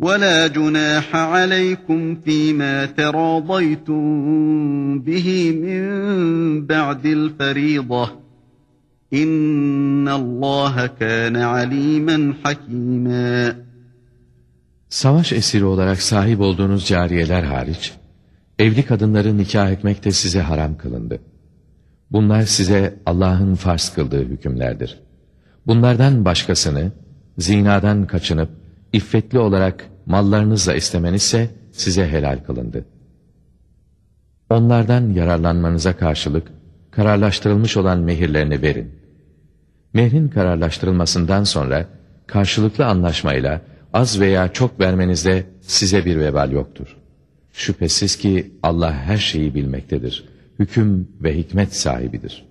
وَلَا جُنَاحَ عَلَيْكُمْ فِيمَا تَرَاضَيْتُم بِهِ مِن بَعْدِ الْفَرِيضَةِ اِنَّ اللّٰهَ كَانَ عَلِيمًا حَكِيمًا Savaş esiri olarak sahip olduğunuz cariyeler hariç, evli kadınları nikah etmek de size haram kılındı. Bunlar size Allah'ın farz kıldığı hükümlerdir. Bunlardan başkasını, zinadan kaçınıp, iffetli olarak mallarınızla istemeniz size helal kılındı. Onlardan yararlanmanıza karşılık kararlaştırılmış olan mehirlerini verin. Mehrin kararlaştırılmasından sonra karşılıklı anlaşmayla az veya çok vermenizde size bir vebal yoktur. Şüphesiz ki Allah her şeyi bilmektedir. Hüküm ve hikmet sahibidir.''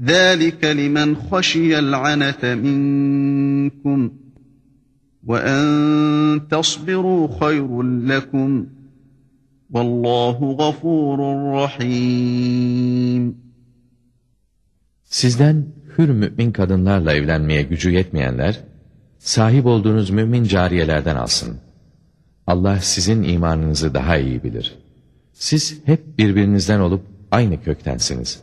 ذَٰلِكَ لِمَنْ خَشِيَ الْعَنَتَ مِنْكُمْ وَاَنْ تَصْبِرُوا خَيْرٌ لَكُمْ وَاللّٰهُ غَفُورٌ رَحِيمٌ Sizden hür mümin kadınlarla evlenmeye gücü yetmeyenler, sahip olduğunuz mümin cariyelerden alsın. Allah sizin imanınızı daha iyi bilir. Siz hep birbirinizden olup aynı köktensiniz.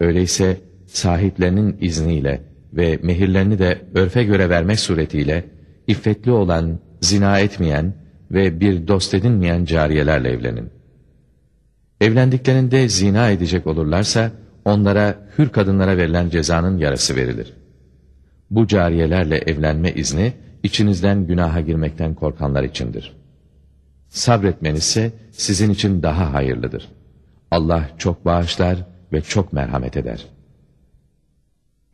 Öyleyse sahiplerinin izniyle ve mehirlerini de örfe göre vermek suretiyle iffetli olan, zina etmeyen ve bir dost edinmeyen cariyelerle evlenin. Evlendiklerinde zina edecek olurlarsa onlara hür kadınlara verilen cezanın yarısı verilir. Bu cariyelerle evlenme izni içinizden günaha girmekten korkanlar içindir. Sabretmeniz ise sizin için daha hayırlıdır. Allah çok bağışlar ve çok merhamet eder.''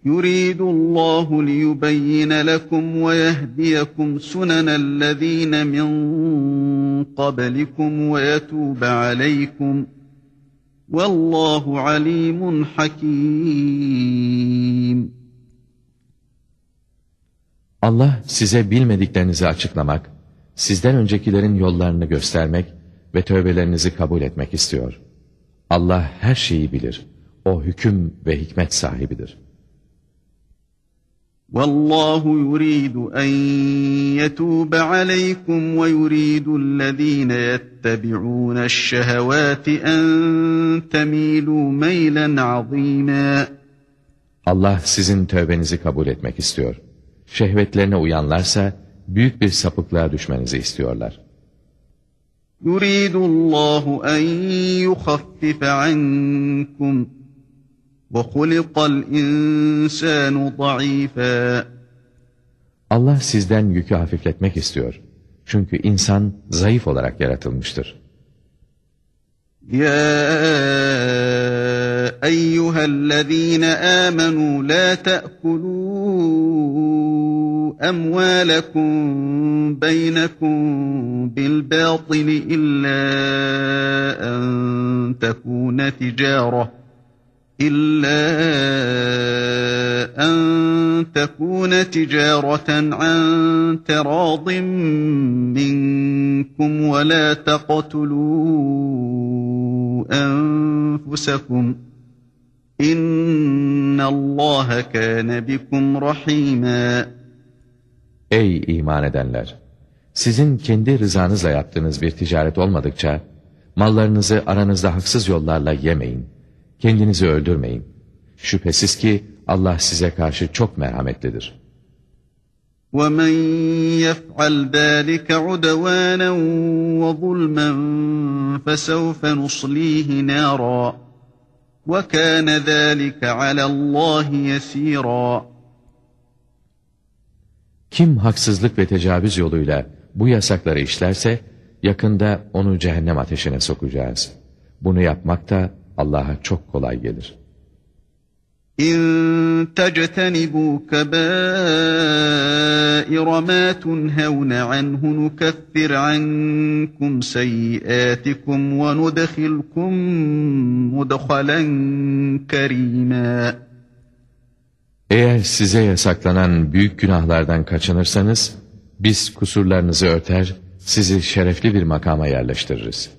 يُرِيدُ اللّٰهُ لِيُبَيِّنَ لَكُمْ وَيَهْدِيَكُمْ سُنَنَ الَّذ۪ينَ مِنْ قَبْلِكُمْ وَيَتُوبَ عَلَيْكُمْ وَاللّٰهُ عَلِيمٌ حَكِيمٌ Allah size bilmediklerinizi açıklamak, sizden öncekilerin yollarını göstermek ve tövbelerinizi kabul etmek istiyor. Allah her şeyi bilir. O hüküm ve hikmet sahibidir. Vallahu yuridu en yetube aleykum ve yuridu allazina yettebi'un şehevati en temilu meylen azîmâ. Allah sizin tövbenizi kabul etmek istiyor. Şehvetlerine uyanlarsa büyük bir sapıklığa düşmenizi istiyorlar. Yuridullahu en yukhaffife ankum. Allah sizden yükü hafifletmek istiyor. Çünkü insan zayıf olarak yaratılmıştır. Ya eyyühellezîne âmenû lâ te'kulû emvâlekum beynekum bil bâtili illâ en tekûne ticârah. İlla en tekune ticareten an teradim minkum ve la teqtulu enfusekum. İnnallâhe kâne bikum rahîmâ. Ey iman edenler! Sizin kendi rızanızla yaptığınız bir ticaret olmadıkça, mallarınızı aranızda haksız yollarla yemeyin.'' Kendinizi öldürmeyin. Şüphesiz ki Allah size karşı çok merhametlidir. وَمَنْ يَفْعَلْ ذَٰلِكَ عُدَوَانًا وَظُلْمًا فَسَوْفَ نُصْلِيهِ نَارًا وَكَانَ ذَٰلِكَ عَلَى اللّٰهِ يَس۪يرًا Kim haksızlık ve tecavüz yoluyla bu yasakları işlerse, yakında onu cehennem ateşine sokacağız. Bunu yapmak da Allah'a çok kolay gelir. İn tectenibu kebair ma tunhevne anhu nukeffir ankum seyyiatikum ve nudkhilkum mudkhalen kerima. Eğer size yasaklanan büyük günahlardan kaçınırsanız, biz kusurlarınızı örter, sizi şerefli bir makama yerleştiririz.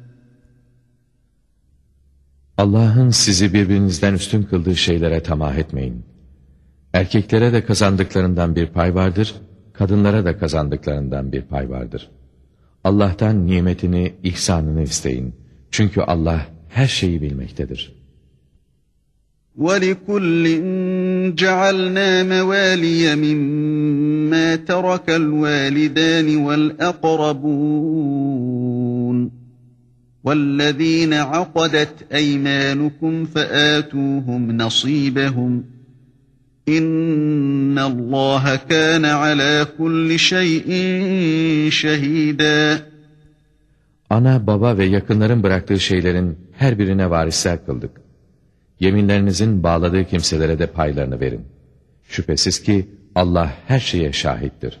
Allah'ın sizi birbirinizden üstün kıldığı şeylere tamah etmeyin. Erkeklere de kazandıklarından bir pay vardır, kadınlara da kazandıklarından bir pay vardır. Allah'tan nimetini, ihsanını isteyin. Çünkü Allah her şeyi bilmektedir. وَلِكُلٍّ جَعَلْنَا مَوَالِيَ مِمَّا تَرَكَ الْوَالِدَانِ وَالْأَقْرَبُونَ وَالَّذ۪ينَ عَقَدَتْ اَيْمَانُكُمْ فَآتُوهُمْ نَصِيبَهُمْ اِنَّ اللّٰهَ كَانَ عَلَى كُلِّ شَيْءٍ شَهِيدًا Ana, baba ve yakınların bıraktığı şeylerin her birine varisler kıldık. Yeminlerinizin bağladığı kimselere de paylarını verin. Şüphesiz ki Allah her şeye şahittir.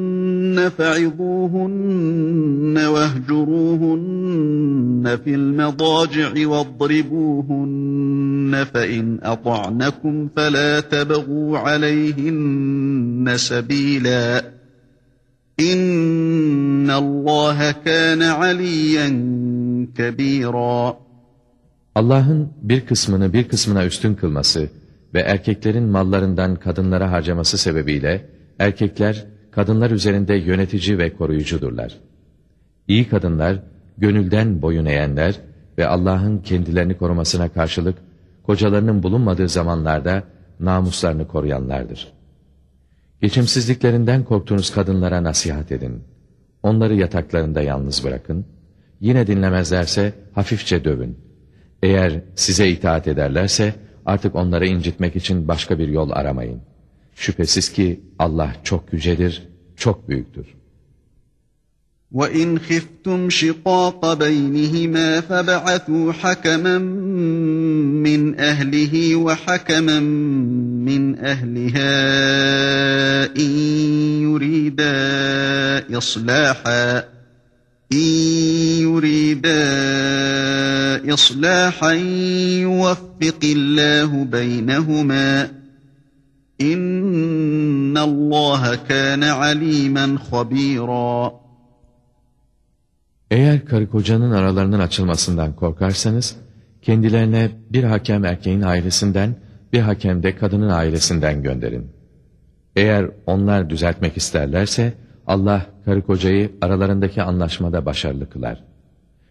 فعظوهن واهجروهن في المضاجع واضربوهن فإن أطعنكم فلا تبغوا عليهن سبيلا إن الله كان عليا كبيرا Allah'ın bir kısmını bir kısmına üstün kılması ve erkeklerin mallarından kadınlara harcaması sebebiyle erkekler kadınlar üzerinde yönetici ve koruyucudurlar. İyi kadınlar gönülden boyun eğenler ve Allah'ın kendilerini korumasına karşılık kocalarının bulunmadığı zamanlarda namuslarını koruyanlardır. Geçimsizliklerinden korktuğunuz kadınlara nasihat edin. Onları yataklarında yalnız bırakın. Yine dinlemezlerse hafifçe dövün. Eğer size itaat ederlerse, Artık onları incitmek için başka bir yol aramayın. Şüphesiz ki Allah çok yücedir, çok büyüktür. وَاِنْ خِفْتُمْ شِقَاقَ بَيْنِهِمَا فَبَعَثُوا حَكَمًا مِّنْ أَهْلِهِ وَحَكَمًا مِّنْ أَهْلِهَا اِنْ يُرِيدَا إِصْلَاحًا اِنْ يُرِيدَا إِصْلَاحًا يُوَفِّقِ اللّٰهُ بَيْنَهُمَا İnnallâhe kâne alîmen habîrâ. Eğer karı kocanın aralarının açılmasından korkarsanız, kendilerine bir hakem erkeğin ailesinden, bir hakem de kadının ailesinden gönderin. Eğer onlar düzeltmek isterlerse, Allah karı kocayı aralarındaki anlaşmada başarılı kılar.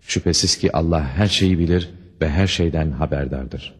Şüphesiz ki Allah her şeyi bilir ve her şeyden haberdardır.''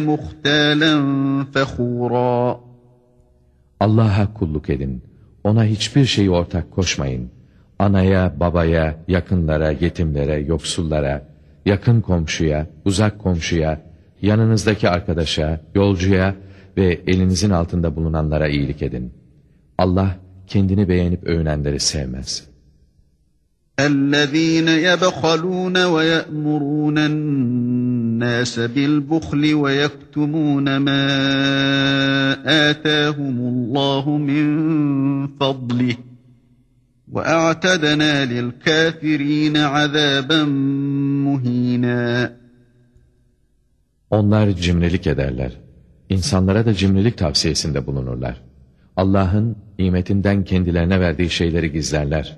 muhtalen fehura. Allah'a kulluk edin. Ona hiçbir şeyi ortak koşmayın. Anaya, babaya, yakınlara, yetimlere, yoksullara, yakın komşuya, uzak komşuya, yanınızdaki arkadaşa, yolcuya ve elinizin altında bulunanlara iyilik edin. Allah kendini beğenip övünenleri sevmez.'' اَلَّذ۪ينَ يَبْخَلُونَ وَيَأْمُرُونَ النَّاسَ بِالْبُخْلِ وَيَكْتُمُونَ مَا آتَاهُمُ اللّٰهُ مِنْ فَضْلِهِ وَاَعْتَدَنَا لِلْكَافِر۪ينَ عَذَابًا مُه۪ينًا Onlar cimrilik ederler. İnsanlara da cimrilik tavsiyesinde bulunurlar. Allah'ın nimetinden kendilerine verdiği şeyleri gizlerler.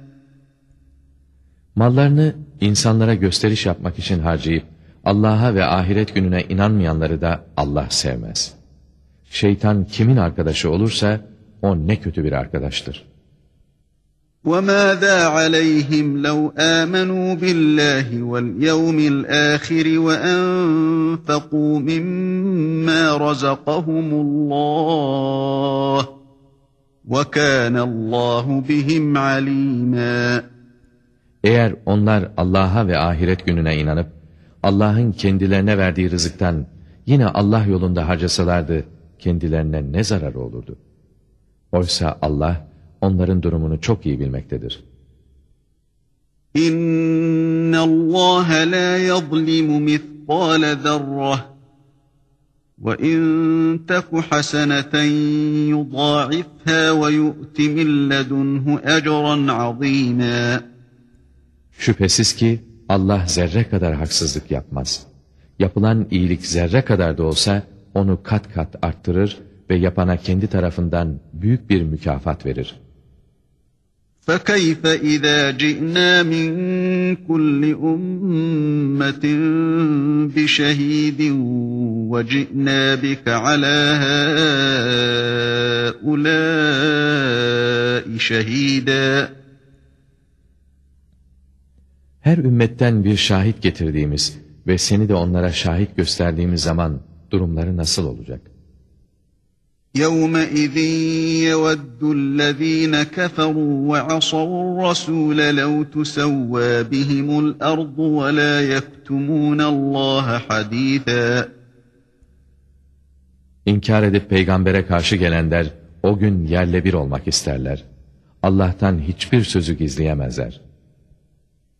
Mallarını insanlara gösteriş yapmak için harcayıp Allah'a ve ahiret gününe inanmayanları da Allah sevmez. Şeytan kimin arkadaşı olursa o ne kötü bir arkadaştır. وَمَاذَا عَلَيْهِمْ لَوْ آمَنُوا بِاللّٰهِ وَالْيَوْمِ الْآخِرِ وَأَنْفَقُوا مِمَّا رَزَقَهُمُ اللّٰهِ وَكَانَ اللّٰهُ بِهِمْ عَلِيمًا eğer onlar Allah'a ve ahiret gününe inanıp, Allah'ın kendilerine verdiği rızıktan yine Allah yolunda harcasalardı, kendilerine ne zararı olurdu? Oysa Allah, onların durumunu çok iyi bilmektedir. İnna Allah la yuzlimu mithqala zerrah ve in taku haseneten yudâifhâ ve yu'ti min ledunhu. Şüphesiz ki Allah zerre kadar haksızlık yapmaz. Yapılan iyilik zerre kadar da olsa onu kat kat arttırır ve yapana kendi tarafından büyük bir mükafat verir. فَكَيْفَ إِذَا جِئْنَا مِنْ كُلِّ أُمَّةٍ بِشَهِيدٍ وَجِئْنَا بِكَ عَلَى هَٰؤُلَاءِ شَهِيدًا Her ümmetten bir şahit getirdiğimiz ve seni de onlara şahit gösterdiğimiz zaman durumları nasıl olacak? يَوْمَئِذٍ يَوَدُّ الَّذ۪ينَ كَفَرُوا وَعَصَوُا الرَّسُولَ لَوْ تُسَوَّى بِهِمُ الْأَرْضُ وَلَا يَكْتُمُونَ اللّٰهَ حَد۪يثًا İnkar edip peygambere karşı gelenler o gün yerle bir olmak isterler. Allah'tan hiçbir sözü gizleyemezler.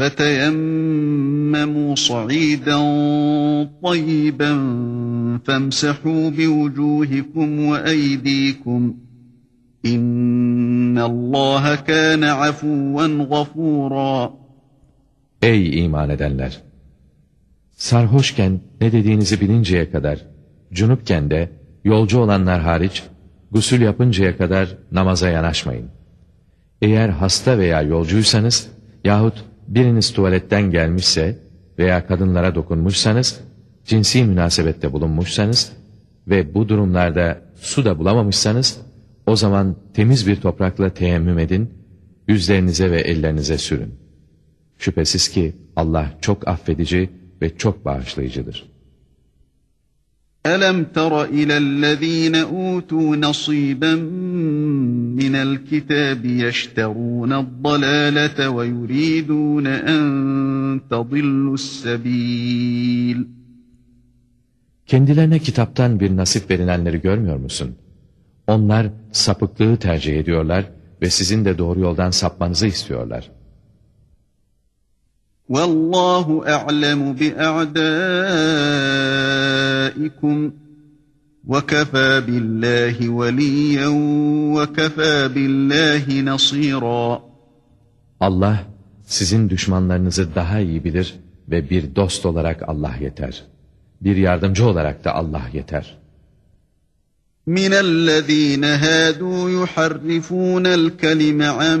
فَتَيَمَّمُوا صَعِيدًا طَيِّبًا فَامْسَحُوا بِوُجُوهِكُمْ وَأَيْدِيكُمْ اِنَّ اللّٰهَ كَانَ عَفُوًّا غَفُورًا Ey iman edenler! Sarhoşken ne dediğinizi bilinceye kadar, cunupken de yolcu olanlar hariç, gusül yapıncaya kadar namaza yanaşmayın. Eğer hasta veya yolcuysanız yahut biriniz tuvaletten gelmişse veya kadınlara dokunmuşsanız, cinsi münasebette bulunmuşsanız ve bu durumlarda su da bulamamışsanız, o zaman temiz bir toprakla teyemmüm edin, yüzlerinize ve ellerinize sürün. Şüphesiz ki Allah çok affedici ve çok bağışlayıcıdır. أَلَمْ تَرَ إِلَى الَّذ۪ينَ أُوتُوا نَصِيبًا مِنَ الْكِتَابِ يَشْتَرُونَ الضَّلَالَةَ وَيُرِيدُونَ أَنْ تَضِلُّوا السَّب۪يلِ Kendilerine kitaptan bir nasip verilenleri görmüyor musun? Onlar sapıklığı tercih ediyorlar ve sizin de doğru yoldan sapmanızı istiyorlar. وَاللّٰهُ أَعْلَمُ بِأَعْدَائِكُمْ وَكَفَى بِاللّٰهِ وَلِيًّا وَكَفَى بِاللّٰهِ نَصِيرًا Allah sizin düşmanlarınızı daha iyi bilir ve bir dost olarak Allah yeter. Bir yardımcı olarak da Allah yeter. مِنَ الَّذ۪ينَ هَادُوا يُحَرِّفُونَ الْكَلِمَ عَنْ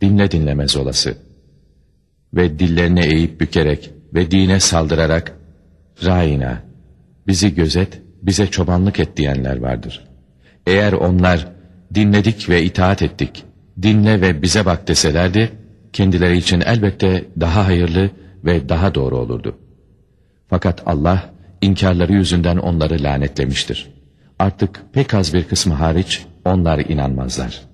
Dinle dinlemez olası. Ve dillerini eğip bükerek ve dine saldırarak, Raina, bizi gözet, bize çobanlık et diyenler vardır. Eğer onlar, dinledik ve itaat ettik, dinle ve bize bak deselerdi, kendileri için elbette daha hayırlı ve daha doğru olurdu. Fakat Allah, inkarları yüzünden onları lanetlemiştir. Artık pek az bir kısmı hariç, onlar inanmazlar.''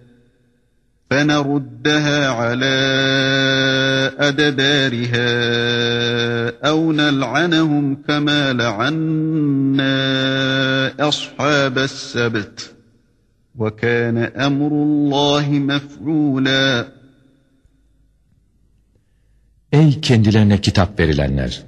فَنَرُدَّهَا عَلَى أَدَبَارِهَا اَوْ نَلْعَنَهُمْ كَمَا لَعَنَّا أَصْحَابَ السَّبْتِ وَكَانَ أَمْرُ اللّٰهِ مَفْعُولًا Ey kendilerine kitap verilenler!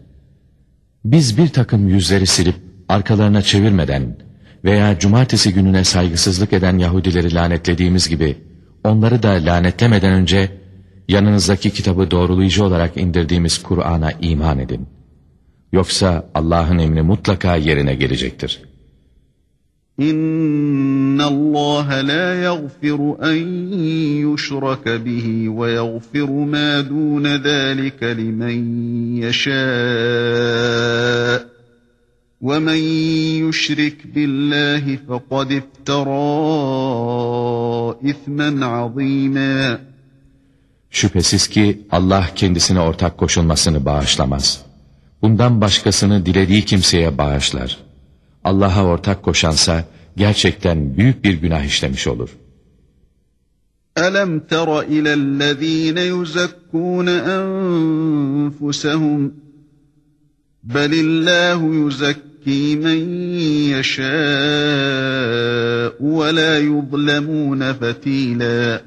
Biz bir takım yüzleri silip arkalarına çevirmeden veya cumartesi gününe saygısızlık eden Yahudileri lanetlediğimiz gibi onları da lanetlemeden önce yanınızdaki kitabı doğrulayıcı olarak indirdiğimiz Kur'an'a iman edin. Yoksa Allah'ın emri mutlaka yerine gelecektir.'' إن الله لا يغفر أن يشرك به ويغفر ما دون ذلك لمن يشاء ومن يشرك بالله فقد افترى إثما عظيما Şüphesiz ki Allah kendisine ortak koşulmasını bağışlamaz. Bundan başkasını dilediği kimseye bağışlar. Allah'a ortak koşansa gerçekten büyük bir günah işlemiş olur. أَلَمْ تَرَ إِلَى الَّذ۪ينَ يُزَكُّونَ أَنفُسَهُمْ بَلِ اللّٰهُ يُزَكِّي مَنْ يَشَاءُ وَلَا يُظْلَمُونَ فَتِيلًا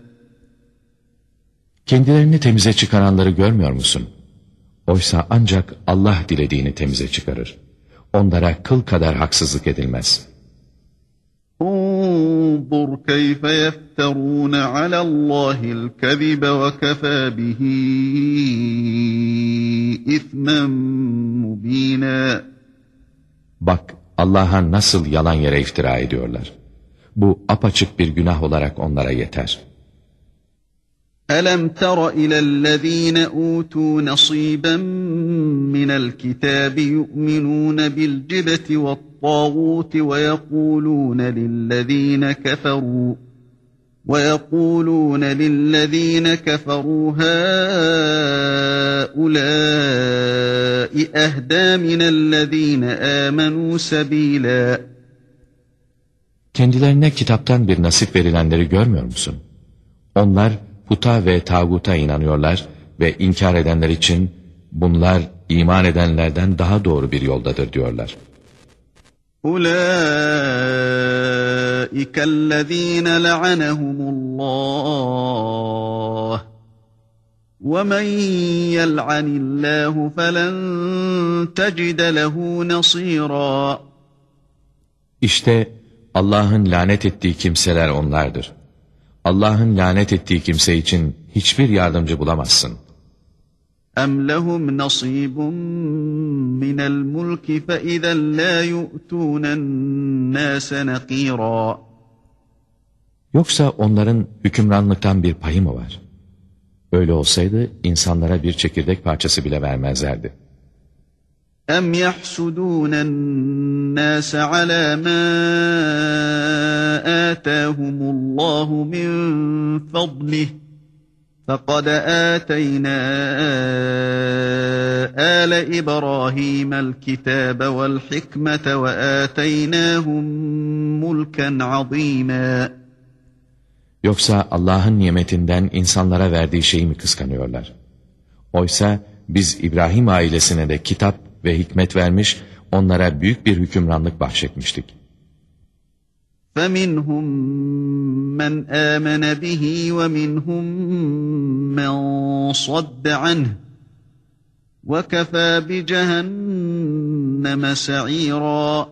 Kendilerini temize çıkaranları görmüyor musun? Oysa ancak Allah dilediğini temize çıkarır. Onlara kıl kadar haksızlık edilmez. انظر كيف يفترون على الله الكذب وكفى به إثما مبينا Bak Allah'a nasıl yalan yere iftira ediyorlar. Bu apaçık bir günah olarak onlara yeter. ألم تر إلى الذين أوتوا نصيبا من الكتاب يؤمنون بالجبت والطاغوت ويقولون للذين كفروا ويقولون للذين كفروا هؤلاء أهدى من الذين آمنوا سبيلا Kendilerine kitaptan bir nasip verilenleri görmüyor musun? Onlar puta ve tağuta inanıyorlar ve inkar edenler için bunlar iman edenlerden daha doğru bir yoldadır diyorlar. أولئك الذين لعنهم الله ومن يلعن الله فلن تجد له نصيرا İşte Allah'ın lanet ettiği kimseler onlardır. Allah'ın lanet ettiği kimse için hiçbir yardımcı bulamazsın. أَمْ لَهُمْ نَصِيبٌ مِّنَ الْمُلْكِ فَإِذًا لَا يُؤْتُونَ النَّاسَ نَقِيرًا Yoksa onların hükümranlıktan bir payı mı var? Öyle olsaydı insanlara bir çekirdek parçası bile vermezlerdi. أَمْ يَحْسُدُونَ النَّاسَ عَلَى مَا آتَاهُمُ اللّٰهُ مِنْ فَضْلِهِ فَقَدْ آتَيْنَا آلَ إِبْرَاهِيمَ الْكِتَابَ وَالْحِكْمَةَ وَآتَيْنَاهُمْ مُلْكًا عَظِيمًا Yoksa Allah'ın nimetinden insanlara verdiği şeyi mi kıskanıyorlar? Oysa biz İbrahim ailesine de kitap ve hikmet vermiş, onlara büyük bir hükümranlık bahşetmiştik. فَمِنْهُمْ مَنْ آمَنَ بِهِ وَمِنْهُمْ مَنْ صَدَّ عَنْهُ وَكَفَى بِجَهَنَّمَ سَعِيرًا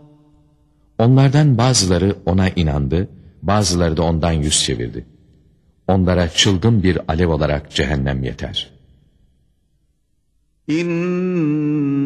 Onlardan bazıları ona inandı, bazıları da ondan yüz çevirdi. Onlara çılgın bir alev olarak cehennem yeter.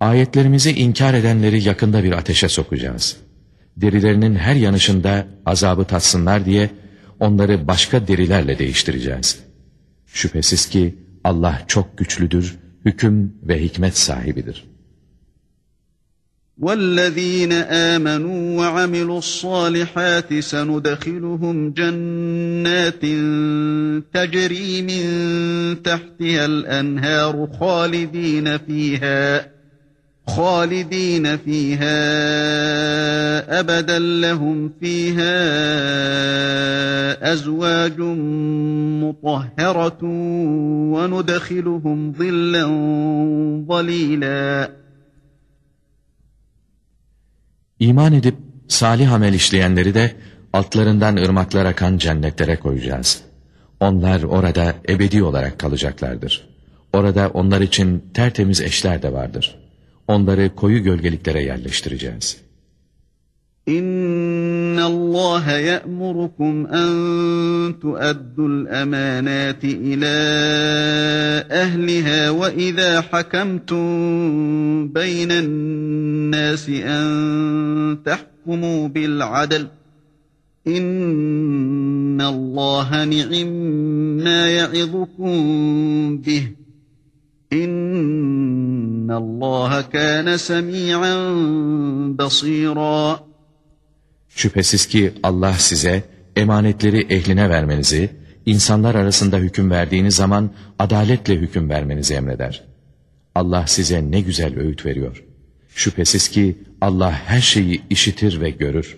Ayetlerimizi inkar edenleri yakında bir ateşe sokacağız. Derilerinin her yanışında azabı tatsınlar diye onları başka derilerle değiştireceğiz. Şüphesiz ki Allah çok güçlüdür, hüküm ve hikmet sahibidir. وَالَّذ۪ينَ آمَنُوا وَعَمِلُوا الصَّالِحَاتِ سَنُدَخِلُهُمْ جَنَّاتٍ تَجْرِي مِنْ تَحْتِهَا الْأَنْهَارُ خَالِد۪ينَ ف۪يهَا خالدين فيها أبدا لهم فيها أزواج مطهرة وندخلهم ظلا ظليلا İman edip salih amel işleyenleri de altlarından ırmaklar akan cennetlere koyacağız. Onlar orada ebedi olarak kalacaklardır. Orada onlar için tertemiz eşler de vardır. Onları koyu gölgeliklere yerleştireceğiz. İnna Allah ya'murukum an tu'addul emanati ila ehliha ve izâ hakamtum beynen nâsi an tahkumu bil adl. İnna Allah ni'imma ya'idukum bih. İnna Allah kana. Şüphesiz ki Allah size emanetleri ehline vermenizi, insanlar arasında hüküm verdiğiniz zaman adaletle hüküm vermenizi emreder. Allah size ne güzel öğüt veriyor. Şüphesiz ki Allah her şeyi işitir ve görür.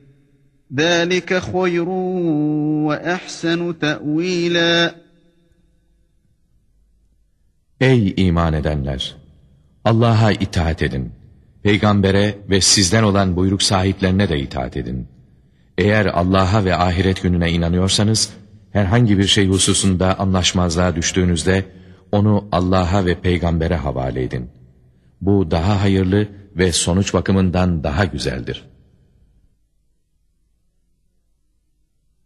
ذَٰلِكَ خَيْرٌ وَأَحْسَنُ تَأْو۪يلًا Ey iman edenler! Allah'a itaat edin. Peygambere ve sizden olan buyruk sahiplerine de itaat edin. Eğer Allah'a ve ahiret gününe inanıyorsanız, herhangi bir şey hususunda anlaşmazlığa düştüğünüzde, onu Allah'a ve peygambere havale edin. Bu daha hayırlı ve sonuç bakımından daha güzeldir.''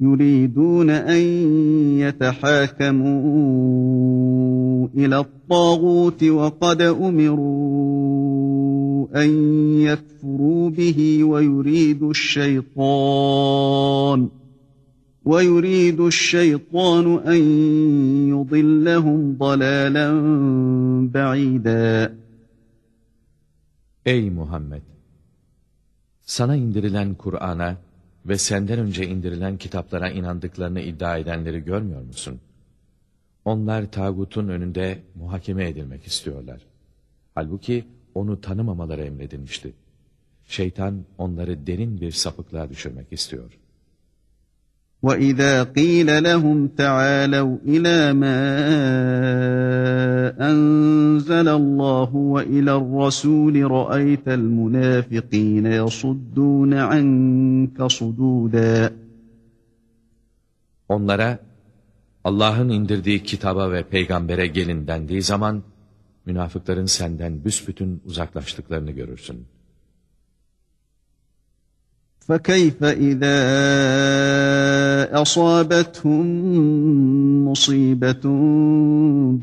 يُرِيدُونَ أَنْ يَتَحَاكَمُوا إِلَى الطَّاغُوتِ وَقَدْ أُمِرُوا أَنْ يَكْفُرُوا بِهِ وَيُرِيدُ الشَّيْطَانُ وَيُرِيدُ الشَّيْطَانُ أَنْ يُضِلَّهُمْ ضَلَالًا بَعِيدًا Ey Muhammed! Sana indirilen Kur'an'a ve senden önce indirilen kitaplara inandıklarını iddia edenleri görmüyor musun? Onlar tağutun önünde muhakeme edilmek istiyorlar. Halbuki onu tanımamaları emredilmişti. Şeytan onları derin bir sapıklığa düşürmek istiyor.'' وَإِذَا قِيلَ لَهُمْ تَعَالَوْا إِلَى مَا أَنزَلَ اللّٰهُ وَإِلَى الرَّسُولِ رَأَيْتَ الْمُنَافِقِينَ يَصُدُّونَ عَنْكَ صُدُودًا Onlara Allah'ın indirdiği kitaba ve peygambere gelin dendiği zaman münafıkların senden büsbütün uzaklaştıklarını görürsün. فَكَيْفَ إِذَا أَصَابَتْهُمْ مُصِيبَةٌ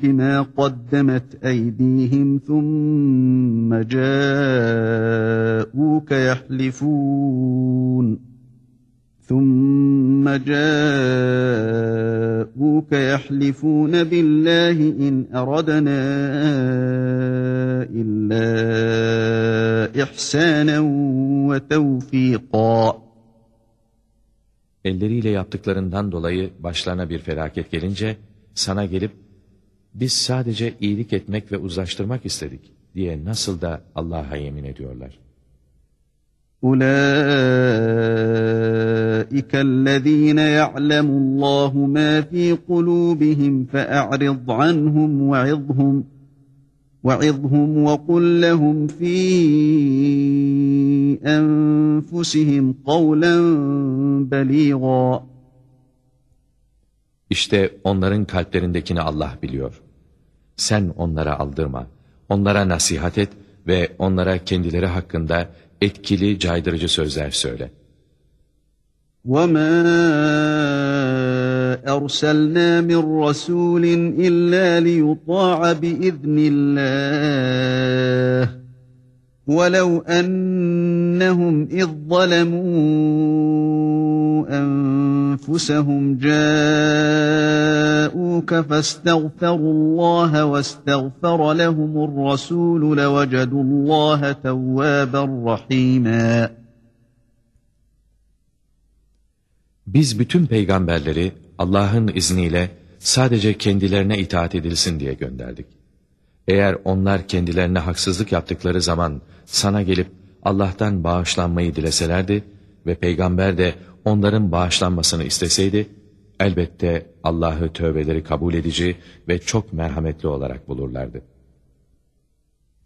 بِمَا قَدَّمَتْ أَيْدِيهِمْ ثُمَّ جَاءُوكَ يَحْلِفُونَ ثُمَّ جَاءُوكَ يَحْلِفُونَ بِاللَّهِ إِنْ أَرَدْنَا إِلَّا إِحْسَانًا وَتَوْفِيقًا Elleriyle yaptıklarından dolayı başlarına bir felaket gelince sana gelip biz sadece iyilik etmek ve uzlaştırmak istedik diye nasıl da Allah'a yemin ediyorlar. أُولَٰئِكَ الَّذ۪ينَ يَعْلَمُ اللّٰهُ مَا ف۪ي قُلُوبِهِمْ فَأَعْرِضْ عَنْهُمْ وَعِظْهُمْ وَعِظْهُمْ وَقُلْ لَهُمْ ف۪ي أَنْفُسِهِمْ قَوْلًا بَل۪يغًا İşte onların kalplerindekini Allah biliyor. Sen onlara aldırma, onlara nasihat et ve onlara kendileri hakkında etkili, caydırıcı sözler söyle. وَمَا أَرْسَلْنَا مِنْ رَسُولٍ إِلَّا لِيُطَاعَ بِإِذْنِ اللّٰهِ وَلَوْ أَنَّهُمْ إِذ ظَّلَمُوا أَنفُسَهُمْ جَاءُوكَ فَاسْتَغْفَرُوا اللَّهَ وَاسْتَغْفَرَ لَهُمُ الرَّسُولُ لَوَجَدُوا اللَّهَ تَوَّابًا رَحِيمًا Biz bütün peygamberleri Allah'ın izniyle sadece kendilerine itaat edilsin diye gönderdik. Eğer onlar kendilerine haksızlık yaptıkları zaman sana gelip Allah'tan bağışlanmayı dileselerdi ve peygamber de onların bağışlanmasını isteseydi, elbette Allah'ı tövbeleri kabul edici ve çok merhametli olarak bulurlardı.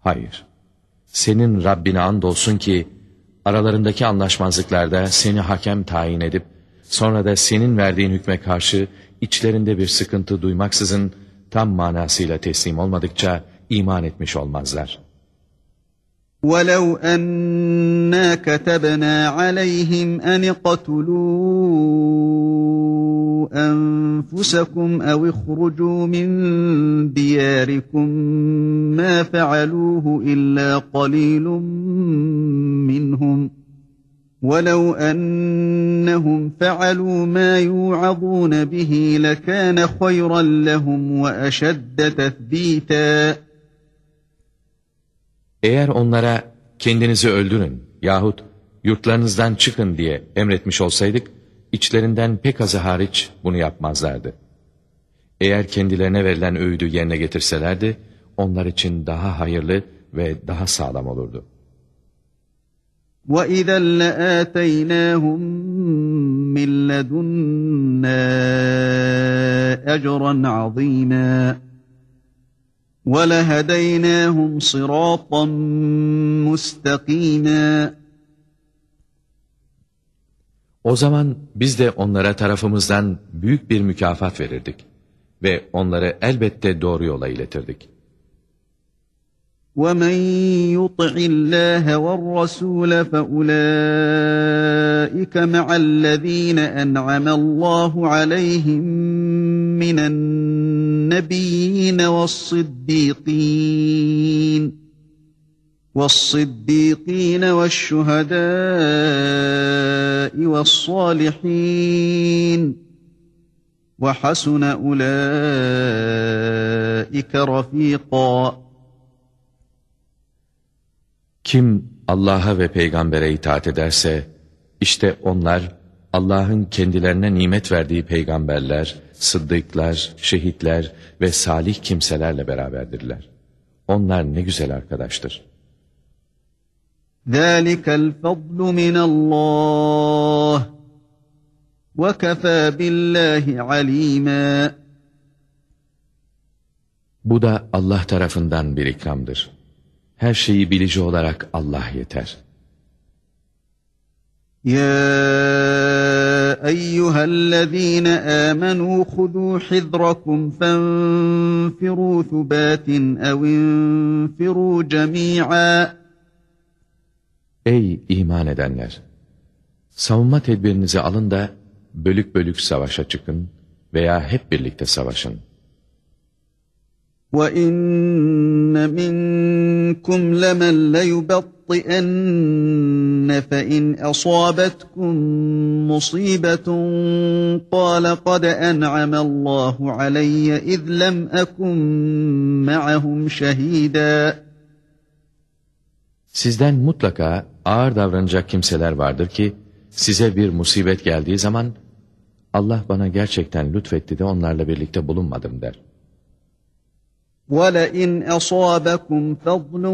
Hayır. Senin Rabbine andolsun ki aralarındaki anlaşmazlıklarda seni hakem tayin edip sonra da senin verdiğin hükme karşı içlerinde bir sıkıntı duymaksızın tam manasıyla teslim olmadıkça iman etmiş olmazlar. وَلَوْ أَنَّا كَتَبْنَا عَلَيْهِمْ أَنِ قَتُلُوا أَنفُسَكُمْ أَوْ اخْرُجُوا مِنْ دِيَارِكُمْ مَا فَعَلُوهُ إِلَّا قَلِيلٌ مِّنْهُمْ وَلَوْ أَنَّهُمْ فَعَلُوا مَا يُوعَظُونَ بِهِ لَكَانَ خَيْرًا لَهُمْ وَأَشَدَّ تَثْبِيتًا Eğer onlara kendinizi öldürün yahut yurtlarınızdan çıkın diye emretmiş olsaydık, içlerinden pek azı hariç bunu yapmazlardı. Eğer kendilerine verilen öğüdü yerine getirselerdi, onlar için daha hayırlı ve daha sağlam olurdu. وَإِذًا لَآتَيْنَاهُمْ مِنْ لَدُنَّا أَجْرًا عَظِيمًا وَلَهَدَيْنَاهُمْ صِرَاطًا مُسْتَقِيمًا O zaman biz de onlara tarafımızdan büyük bir mükafat verirdik ve onları elbette doğru yola iletirdik. وَمَنْ يُطِعِ اللّٰهَ وَالرَّسُولَ فَأُولَٰئِكَ مَعَ الَّذ۪ينَ أَنْعَمَ اللّٰهُ عَلَيْهِمْ مِنَ النَّبِيِّينَ وَالصِّدِّيقِينَ وَالصِّدِّيقِينَ وَالشُّهَدَاءِ وَالصَّالِحِينَ وَحَسُنَ أُولَٰئِكَ رَفِيقًا Kim Allah'a ve peygambere itaat ederse, işte onlar Allah'ın kendilerine nimet verdiği peygamberler, sıddıklar, şehitler ve salih kimselerle beraberdirler. Onlar ne güzel arkadaştır. ذَٰلِكَ الْفَضْلُ مِنَ اللّٰهِ وَكَفَى بِاللّٰهِ عَلِيمًا Bu da Allah tarafından bir ikramdır. Her şeyi bilici olarak Allah yeter. يا ايها الذين امنوا خذوا حذركم فانفروا ثبات أو انفروا جميعا Ey iman edenler! Savunma tedbirinizi alın da bölük bölük savaşa çıkın veya hep birlikte savaşın. وَإِنَّ مِنْكُمْ لَمَنْ لَيُبَطِّئَنَّ فَإِنْ أَصَابَتْكُمْ مُصِيبَةٌ قَالَ قَدْ أَنْعَمَ اللّٰهُ عَلَيَّ إِذْ لَمْ أَكُنْ مَعَهُمْ شَهِيدًا Sizden mutlaka ağır davranacak kimseler vardır ki, size bir musibet geldiği zaman, Allah bana gerçekten lütfetti de onlarla birlikte bulunmadım der. وَلَئِنْ أَصَابَكُمْ فَضْلٌ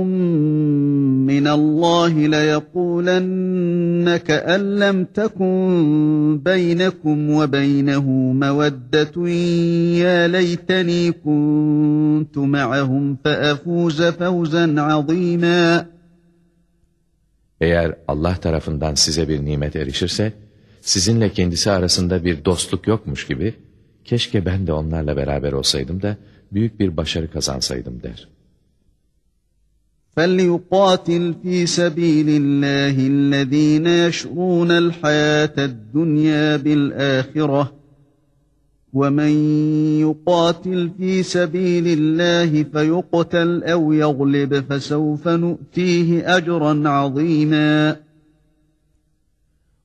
مِّنَ اللّٰهِ لَيَقُولَنَّ كَأَنْ لَمْ تَكُنْ بَيْنَكُمْ وَبَيْنَهُ مَوَدَّةٌ يَا لَيْتَنِي كُنْتُ مَعَهُمْ فَأَفُوزَ فَوْزًا عَظِيمًا Eğer Allah tarafından size bir nimet erişirse, sizinle kendisi arasında bir dostluk yokmuş gibi, keşke ben de onlarla beraber olsaydım da büyük bir başarı kazansaydım der. فَلْيُقَاتِلْ ف۪ي سَب۪يلِ اللّٰهِ الَّذ۪ينَ يَشْرُونَ الْحَيَاةَ الدُّنْيَا بِالْآخِرَةِ وَمَنْ يُقَاتِلْ ف۪ي سَب۪يلِ اللّٰهِ فَيُقْتَلْ اَوْ يَغْلِبْ فَسَوْفَ نُؤْتِيهِ اَجْرًا عَظ۪يمًا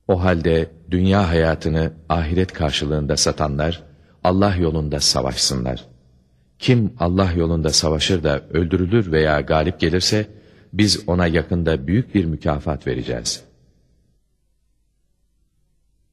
O halde dünya hayatını ahiret karşılığında satanlar, Allah yolunda savaşsınlar. Kim Allah yolunda savaşır da öldürülür veya galip gelirse, biz ona yakında büyük bir mükafat vereceğiz.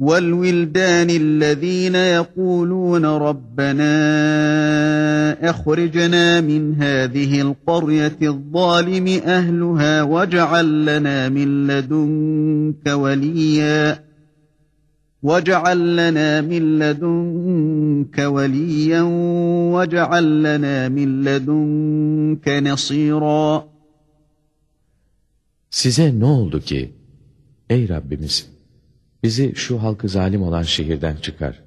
وَالْوِلْدَانِ الَّذ۪ينَ يَقُولُونَ رَبَّنَا اَخْرِجْنَا مِنْ هَذِهِ الْقَرْيَةِ الظَّالِمِ أَهْلُهَا وَاجْعَلْ لَنَا مِنْ لَدُنْكَ وَلِيًّا وَاجْعَلْ لَنَا مِنْ لَدُنْكَ وَلِيًّا وَاجْعَلْ لَنَا مِنْ لَدُنْكَ نَصِيرًا Size ne oldu ki? Ey Rabbimiz! Bizi şu halkı zalim olan şehirden çıkar.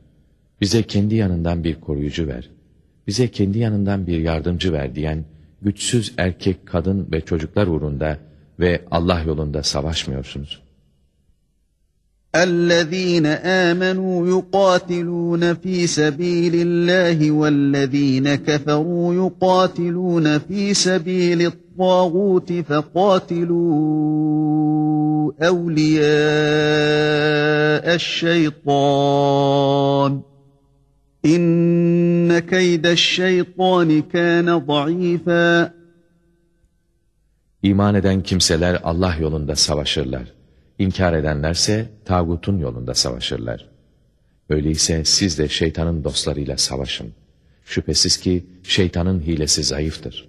Bize kendi yanından bir koruyucu ver. Bize kendi yanından bir yardımcı ver diyen güçsüz erkek, kadın ve çocuklar uğrunda ve Allah yolunda savaşmıyorsunuz. اَلَّذ۪ينَ آمَنُوا يُقَاتِلُونَ ف۪ي سَب۪يلِ اللّٰهِ وَالَّذ۪ينَ كَفَرُوا يُقَاتِلُونَ ف۪ي سَب۪يلِ الطَّاغُوتِ فَقَاتِلُوا اَوْلِيَاءَ الشَّيْطَانِ اِنَّ كَيْدَ الشَّيْطَانِ كَانَ ضَعِيفًا İman eden kimseler Allah yolunda savaşırlar. İnkar edenlerse tağutun yolunda savaşırlar. Öyleyse siz de şeytanın dostlarıyla savaşın. Şüphesiz ki şeytanın hilesi zayıftır.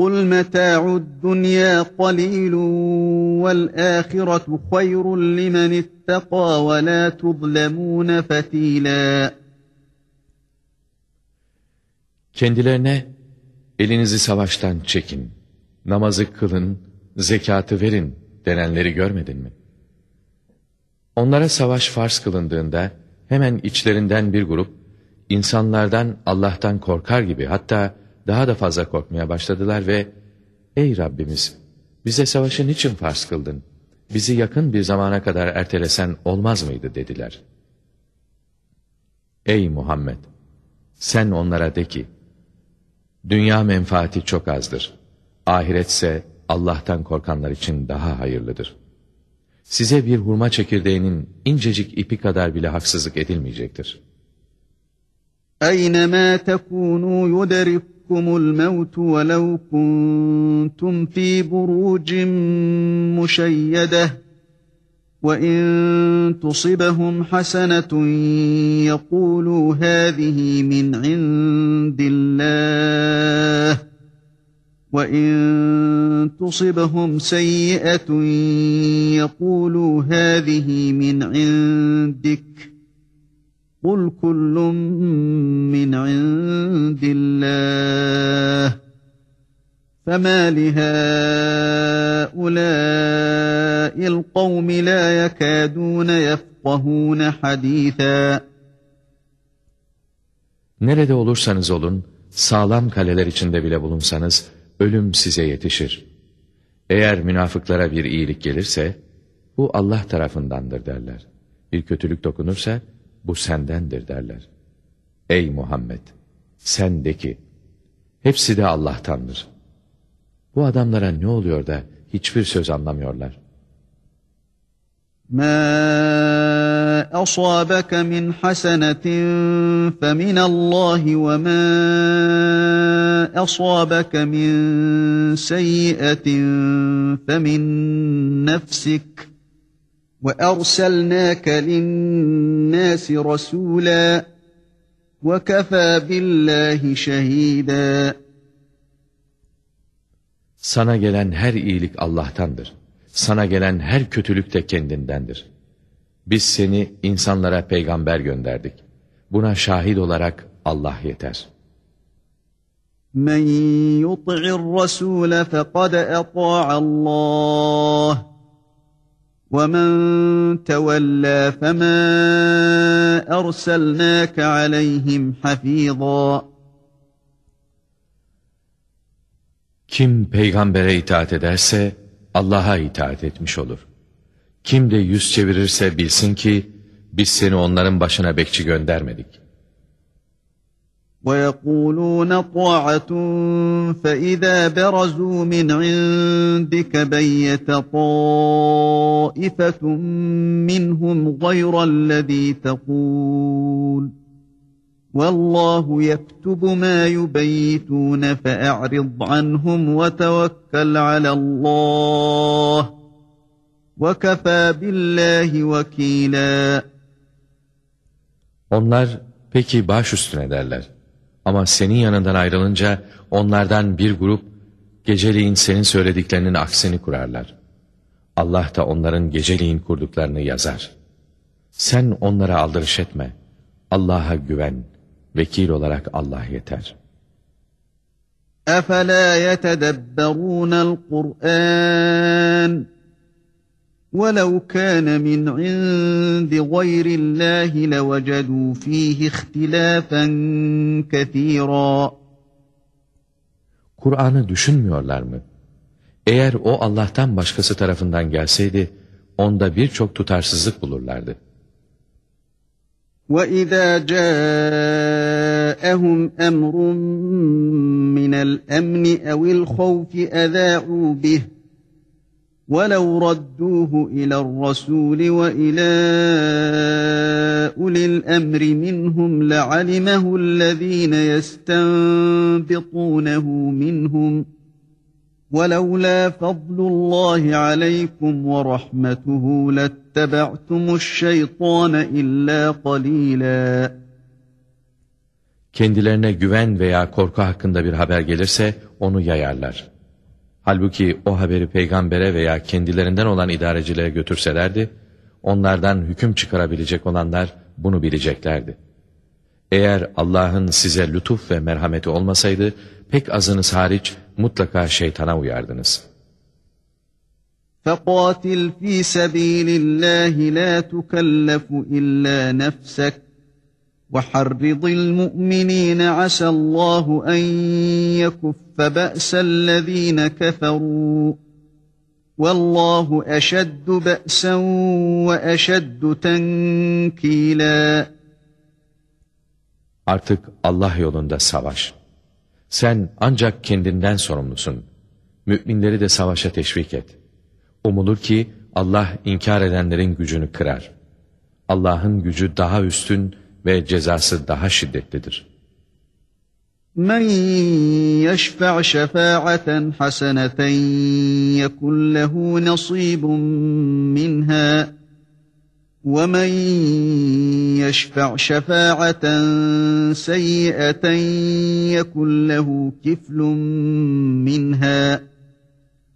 قُلْ مَتَاعُ الدُّنْيَا قَلِيلٌ وَالْآخِرَةُ خَيْرٌ لِمَنِ اتَّقَى وَلَا تُظْلَمُونَ فَتِيلًا Kendilerine elinizi savaştan çekin, namazı kılın, zekatı verin denenleri görmedin mi? Onlara savaş farz kılındığında hemen içlerinden bir grup insanlardan Allah'tan korkar gibi hatta daha da fazla korkmaya başladılar ve ''Ey Rabbimiz, bize savaşı niçin farz kıldın? Bizi yakın bir zamana kadar ertelesen olmaz mıydı?'' dediler. Ey Muhammed! Sen onlara de ki, Dünya menfaati çok azdır. Ahiretse Allah'tan korkanlar için daha hayırlıdır. Size bir hurma çekirdeğinin incecik ipi kadar bile haksızlık edilmeyecektir. اَيْنَمَا تَكُونُوا يُدَرِكُ يَدْرِكْكُمُ الْمَوْتُ وَلَوْ كُنْتُمْ فِي بُرُوجٍ مُشَيَّدَةٍ وَإِن تُصِبَهُمْ حَسَنَةٌ يَقُولُوا هَذِهِ مِنْ عِنْدِ اللَّهِ وَإِن تُصِبَهُمْ سَيِّئَةٌ يَقُولُوا هَذِهِ مِنْ عِنْدِكَ قُلْ كُلٌّ مِّنْ عِنْدِ اللّٰهِ فَمَا لِهَٰؤُلَاءِ الْقَوْمِ لَا يَكَادُونَ يَفْقَهُونَ حَد۪يثًا Nerede olursanız olun, sağlam kaleler içinde bile bulunsanız, ölüm size yetişir. Eğer münafıklara bir iyilik gelirse, bu Allah tarafındandır derler. Bir kötülük dokunursa, bu sendendir derler. Ey Muhammed! Sen de ki, hepsi de Allah'tandır. Bu adamlara ne oluyor da hiçbir söz anlamıyorlar. مَا أَصَابَكَ مِنْ حَسَنَةٍ فَمِنَ اللّٰهِ وَمَا أَصَابَكَ مِنْ سَيِّئَةٍ فَمِنْ نَفْسِكَ وَأَرْسَلْنَاكَ لِلنَّاسِ رَسُولًا وَكَفَى بِاللّٰهِ شَهِيدًا Sana gelen her iyilik Allah'tandır. Sana gelen her kötülük de kendindendir. Biz seni insanlara peygamber gönderdik. Buna şahit olarak Allah yeter. Men yut'ir rasûle fekad etâ'a Allah. وَمَنْ تَوَلَّى فَمَا أَرْسَلْنَاكَ عَلَيْهِمْ حَفِيظًا Kim peygambere itaat ederse Allah'a itaat etmiş olur. Kim de yüz çevirirse bilsin ki biz seni onların başına bekçi göndermedik. وَيَقُولُونَ طَاعَةٌ فَإِذَا بَرَزُوا مِنْ عِنْدِكَ بَيَّتَ طَائِفَةٌ مِّنْهُمْ غَيْرَ الَّذ۪ي تَقُولُ وَاللّٰهُ يَكْتُبُ مَا يُبَيِّتُونَ فَأَعْرِضْ عَنْهُمْ وَتَوَكَّلْ عَلَى اللّٰهِ وَكَفَى بِاللّٰهِ وَكِيلًا Onlar peki baş üstüne derler. Ama senin yanından ayrılınca onlardan bir grup geceliğin senin söylediklerinin aksini kurarlar. Allah da onların geceliğin kurduklarını yazar. Sen onlara aldırış etme. Allah'a güven. Vekil olarak Allah yeter. أَفَلَا يَتَدَبَّرُونَ الْقُرْآنَ وَلَوْ كَانَ مِنْ عِنْدِ غَيْرِ اللّٰهِ لَوَجَدُوا ف۪يهِ اخْتِلَافًا كَثِيرًا Kur'an'ı düşünmüyorlar mı? Eğer o Allah'tan başkası tarafından gelseydi, onda birçok tutarsızlık bulurlardı. وَإِذَا جَاءَهُمْ أَمْرٌ مِّنَ الْأَمْنِ أَوِ الْخَوْفِ أَذَاعُوا بِهِ وَلَوْ رَدُّوهُ إِلَى الرَّسُولِ وَإِلَى أُولِي الْأَمْرِ مِنْهُمْ لَعَلِمَهُ الَّذ۪ينَ يَسْتَنْبِطُونَهُ مِنْهُمْ وَلَوْلَا فَضْلُ اللّٰهِ عَلَيْكُمْ وَرَحْمَتُهُ لَاتَّبَعْتُمُ الشَّيْطَانَ إِلَّا قَلِيلًا Kendilerine güven veya korku hakkında bir haber gelirse onu yayarlar. Halbuki o haberi peygambere veya kendilerinden olan idarecilere götürselerdi, onlardan hüküm çıkarabilecek olanlar bunu bileceklerdi. Eğer Allah'ın size lütuf ve merhameti olmasaydı, pek azınız hariç mutlaka şeytana uyardınız. فَقَاتِلْ ف۪ي سَب۪يلِ اللّٰهِ لَا تُكَلَّفُ اِلَّا نَفْسَكَ وَحَرِّضِ الْمُؤْمِنِينَ عَسَى اللّٰهُ اَنْ يَكُفَّ بَأْسَ الَّذ۪ينَ كَفَرُوا وَاللّٰهُ اَشَدُّ بَأْسًا وَاَشَدُّ تَنْكِيلًا Artık Allah yolunda savaş. Sen ancak kendinden sorumlusun. Müminleri de savaşa teşvik et. Umulur ki Allah inkar edenlerin gücünü kırar. Allah'ın gücü daha üstün ve cezası daha şiddetlidir. Men yeşfe' şefaaten haseneten yekun lehu nasibun minha ve men yeşfe' şefaaten seyyiaten yekun lehu kiflun minha.''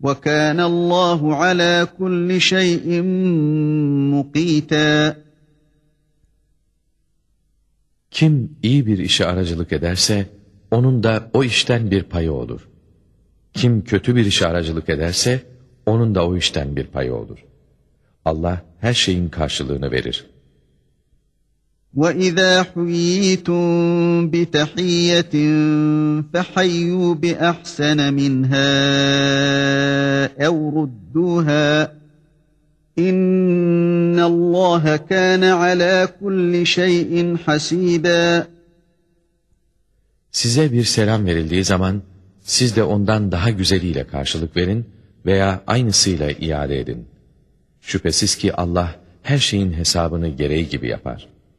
وَكَانَ اللّٰهُ عَلَى كُلِّ شَيْءٍ مُقِيتًا Kim iyi bir işe aracılık ederse, onun da o işten bir payı olur. Kim kötü bir işe aracılık ederse, onun da o işten bir payı olur. Allah her şeyin karşılığını verir. وَإِذَا حُيِّيتُم بِتَحِيَّةٍ فَحَيُّوا بِأَحْسَنَ مِنْهَا أَوْ رُدُّوهَا İnna Allah kana ala kulli şeyin. Size bir selam verildiği zaman siz de ondan daha güzeliyle karşılık verin veya aynısıyla iade edin. Şüphesiz ki Allah her şeyin hesabını gereği gibi yapar.